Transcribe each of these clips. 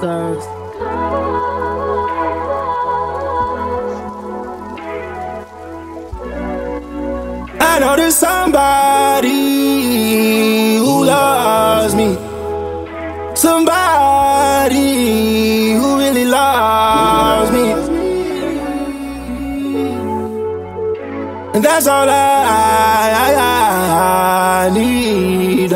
I know there's somebody who loves me. Somebody who really loves me. And that's all I, I, I need.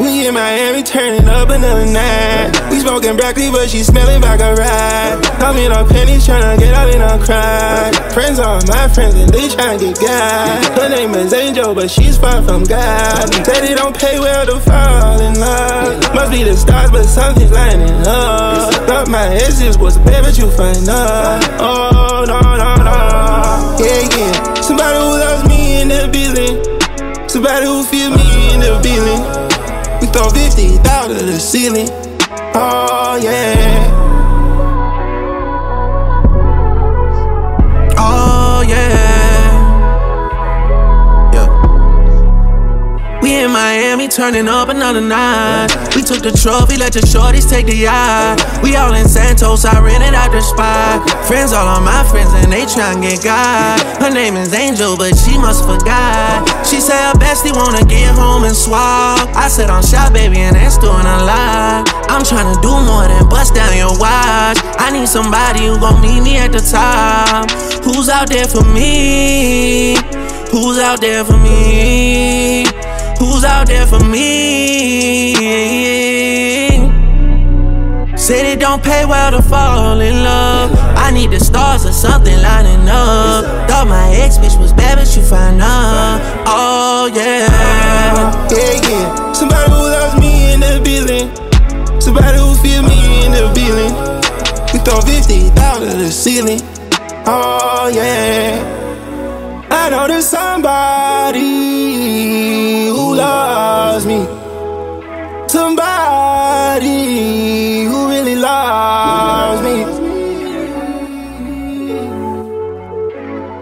We in Miami turning up another night. We smoking broccoli, but she smelling like a rat. I'm in her panties tryna get out in her cry. Friends are my friends and they tryna get God. Her name is Angel, but she's far from God. It don't pay well to fall in love. Must be the stars, but something's lining up. Thought my exes was bad, but you find out. Oh, no, no, no. Yeah, yeah. Somebody who loves me in the building. Somebody who feel me in the building. Throw 50 out of the ceiling. Oh, yeah. Oh yeah. Yeah. We in Miami turning up another night. We took the trophy, let the shorties take the yacht. We all in Santos, I rented out the spot. Friends, all of my friends, and they tryna get God. Her name is Angel, but she must forgot. She said her bestie wanna get home and swap. I said I'm shy, baby, and that's doing a lot. I'm tryna do more than bust down your watch. I need somebody who gon' meet me at the top. Who's out there for me? Who's out there for me? Who's out there for me? Said it don't pay well to fall in love. I need the stars or something lining up. Thought my ex bitch was bad, but you find out. Oh yeah. Yeah, yeah. Somebody who loves me in the building. Somebody who feel me in the building. We throw 50 out of the ceiling. Oh, yeah. I know there's somebody who loves me. Somebody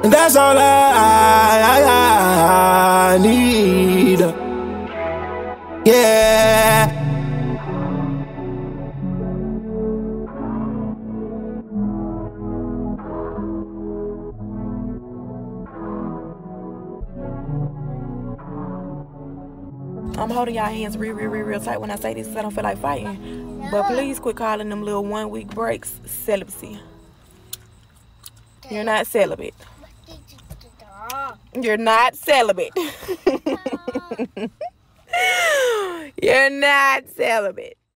And that's all I, I, I, I need. Yeah. I'm holding y'all hands real, real, real, real tight when I say this 'cause I don't feel like fighting. But please quit calling them little one week breaks celibacy. You're not celibate. You're not celibate. You're not celibate.